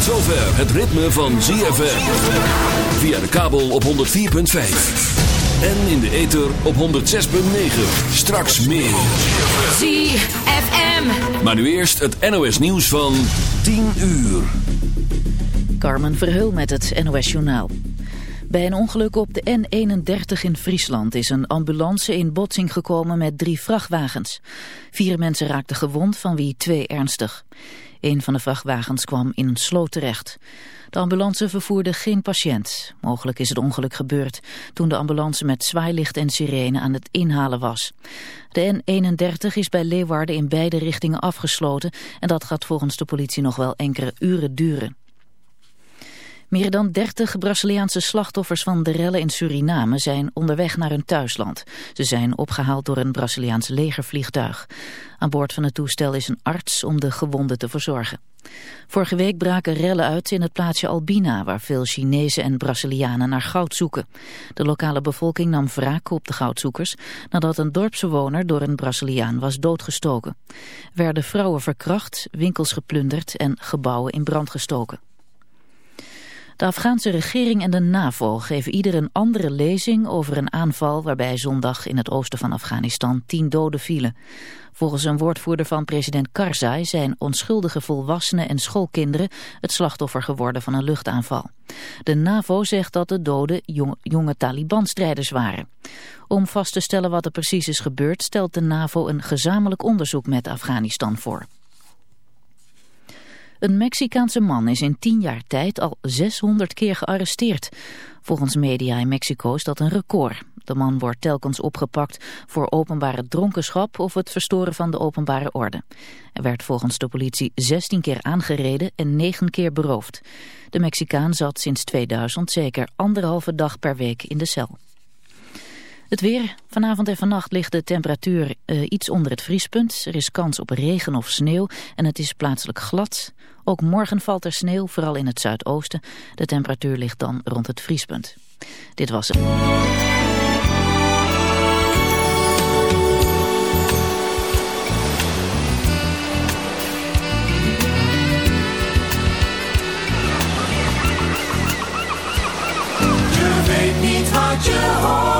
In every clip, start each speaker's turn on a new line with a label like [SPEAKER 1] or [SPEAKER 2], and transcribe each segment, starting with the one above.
[SPEAKER 1] Tot zover het ritme van ZFM. Via de kabel op 104.5. En in de ether op 106.9. Straks meer.
[SPEAKER 2] ZFM.
[SPEAKER 1] Maar nu eerst het NOS nieuws van 10 uur.
[SPEAKER 3] Carmen Verheul met het NOS Journaal. Bij een ongeluk op de N31 in Friesland is een ambulance in botsing gekomen met drie vrachtwagens. Vier mensen raakten gewond, van wie twee ernstig. Een van de vrachtwagens kwam in een sloot terecht. De ambulance vervoerde geen patiënt. Mogelijk is het ongeluk gebeurd toen de ambulance met zwaailicht en sirene aan het inhalen was. De N31 is bij Leeuwarden in beide richtingen afgesloten en dat gaat volgens de politie nog wel enkele uren duren. Meer dan 30 Braziliaanse slachtoffers van de rellen in Suriname zijn onderweg naar hun thuisland. Ze zijn opgehaald door een Braziliaans legervliegtuig. Aan boord van het toestel is een arts om de gewonden te verzorgen. Vorige week braken rellen uit in het plaatsje Albina, waar veel Chinezen en Brazilianen naar goud zoeken. De lokale bevolking nam wraak op de goudzoekers nadat een dorpsbewoner door een Braziliaan was doodgestoken. Werden vrouwen verkracht, winkels geplunderd en gebouwen in brand gestoken. De Afghaanse regering en de NAVO geven ieder een andere lezing over een aanval waarbij zondag in het oosten van Afghanistan tien doden vielen. Volgens een woordvoerder van president Karzai zijn onschuldige volwassenen en schoolkinderen het slachtoffer geworden van een luchtaanval. De NAVO zegt dat de doden jong, jonge Taliban-strijders waren. Om vast te stellen wat er precies is gebeurd stelt de NAVO een gezamenlijk onderzoek met Afghanistan voor. Een Mexicaanse man is in tien jaar tijd al 600 keer gearresteerd. Volgens media in Mexico is dat een record. De man wordt telkens opgepakt voor openbare dronkenschap of het verstoren van de openbare orde. Hij werd volgens de politie 16 keer aangereden en 9 keer beroofd. De Mexicaan zat sinds 2000 zeker anderhalve dag per week in de cel. Het weer. Vanavond en vannacht ligt de temperatuur uh, iets onder het vriespunt. Er is kans op regen of sneeuw en het is plaatselijk glad. Ook morgen valt er sneeuw, vooral in het zuidoosten. De temperatuur ligt dan rond het vriespunt. Dit was het.
[SPEAKER 4] Je hoort.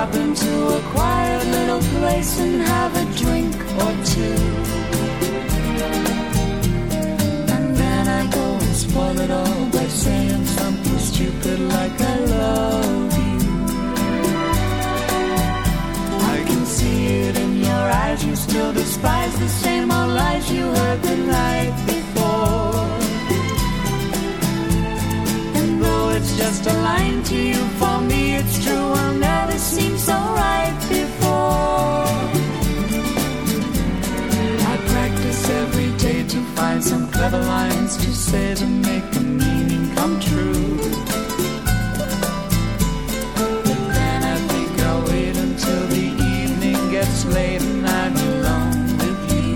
[SPEAKER 2] Drop into a quiet little place and have a drink or two. And then I go and spoil it all by saying something stupid like I love you. I can see it in your eyes, you still despise the same old lies you heard the night before. And though it's just a line to you, for me it's true, I'll so right before. I practice every day to find some clever lines to say to make the meaning come true. Then I think I'll wait until the evening gets late and I'm alone with you.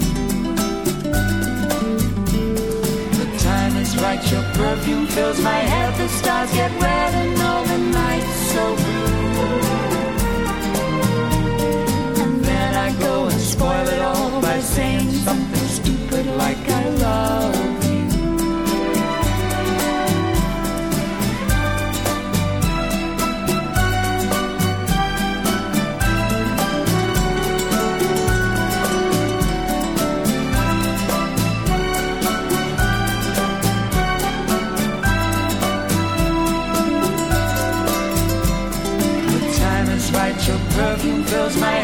[SPEAKER 2] The time is right, your perfume fills my head, the stars get red my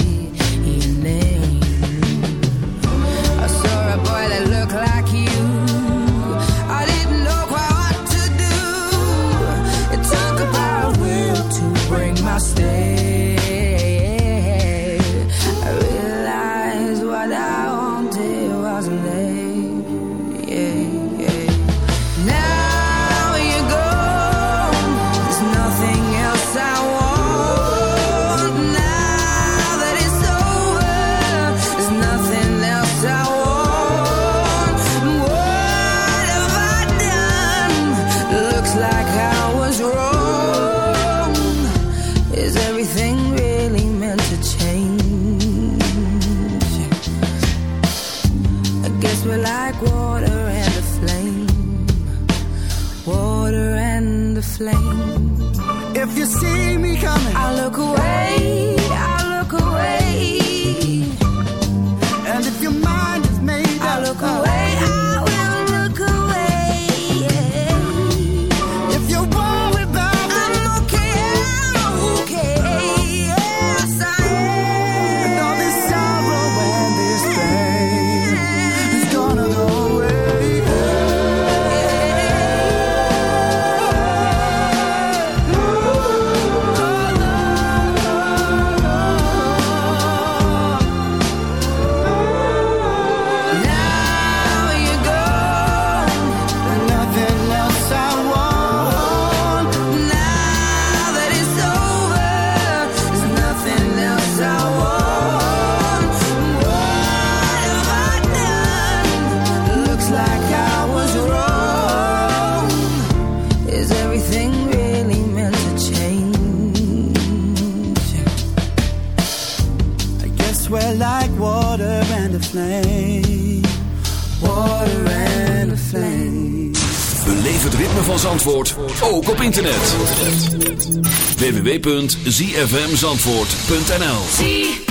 [SPEAKER 5] www.zfmzandvoort.nl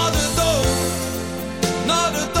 [SPEAKER 6] Na de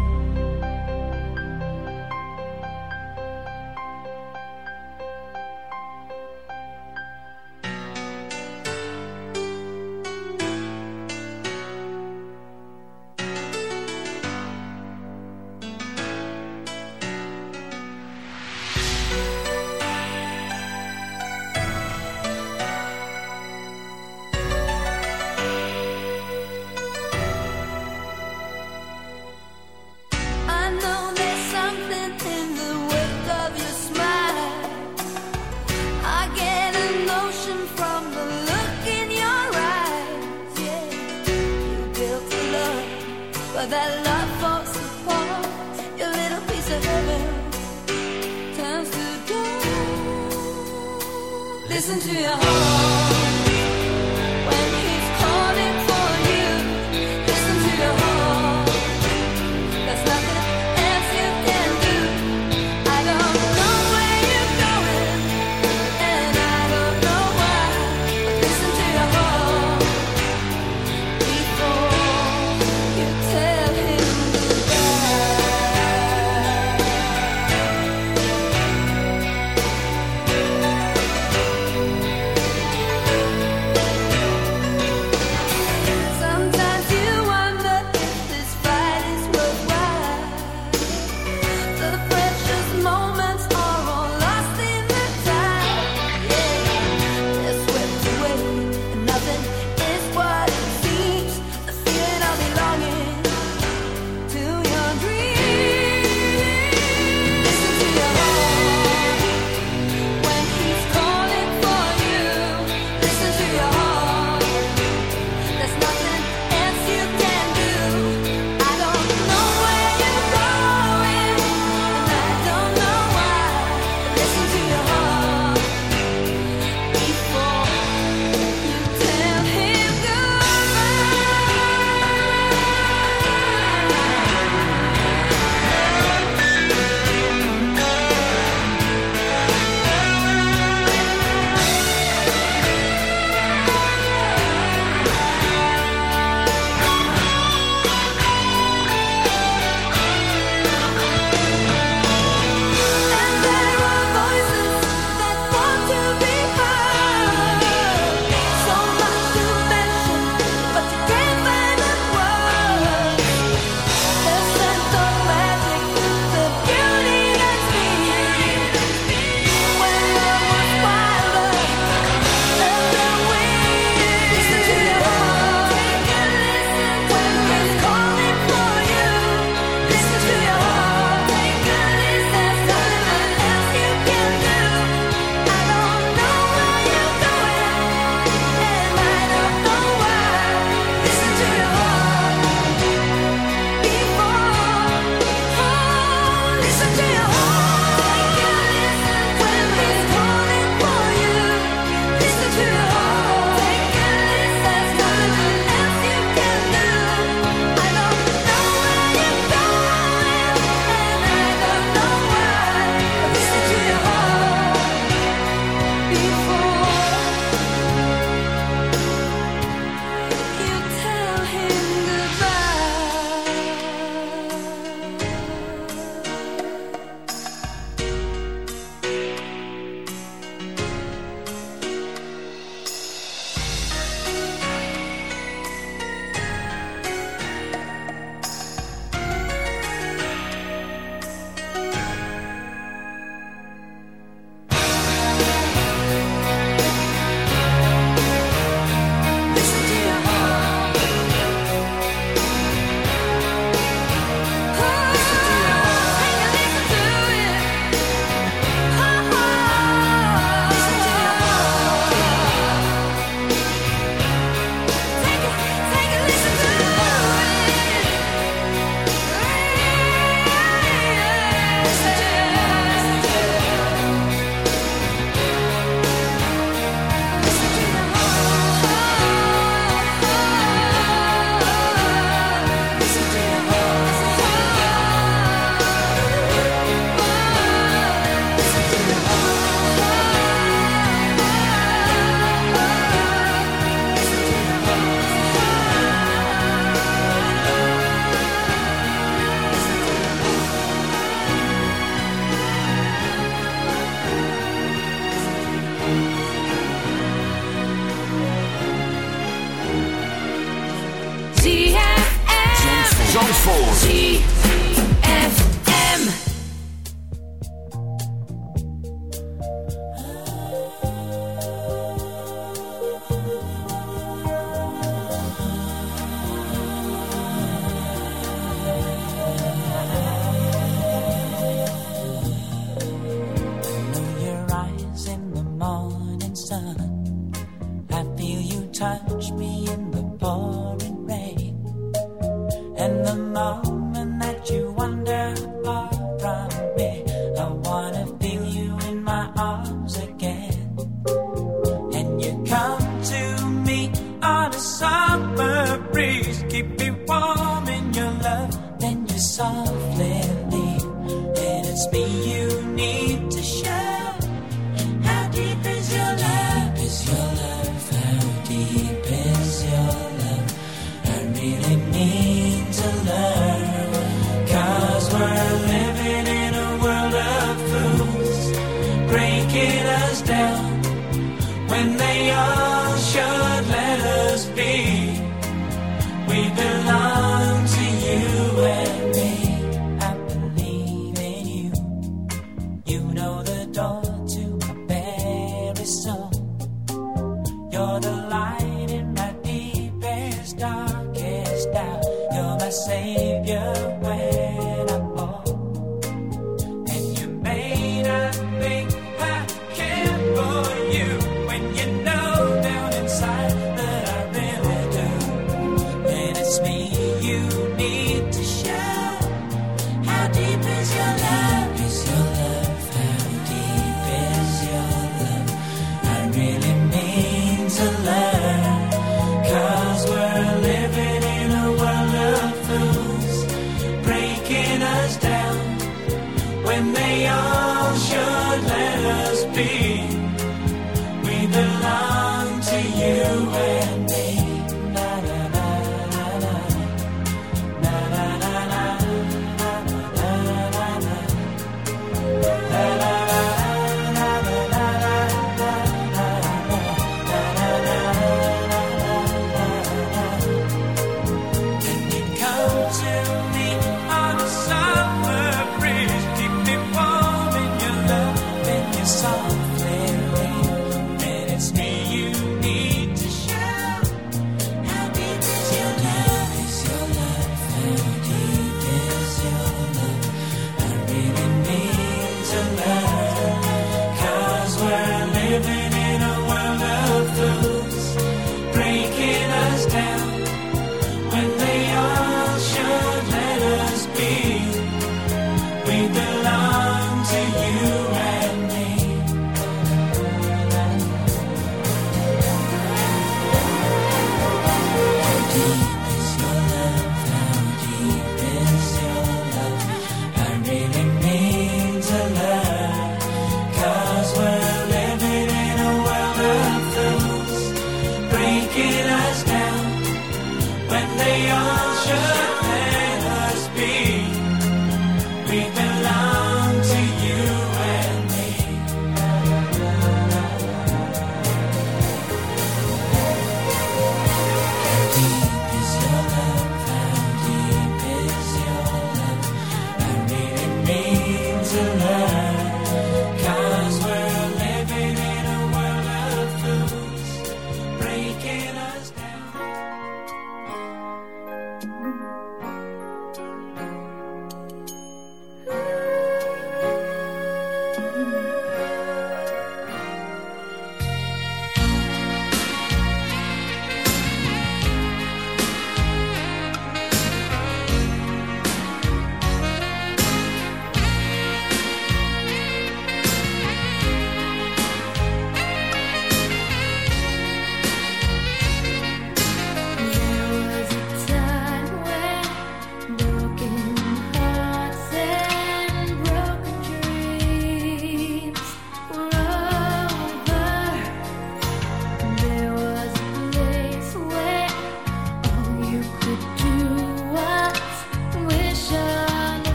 [SPEAKER 7] Mayor.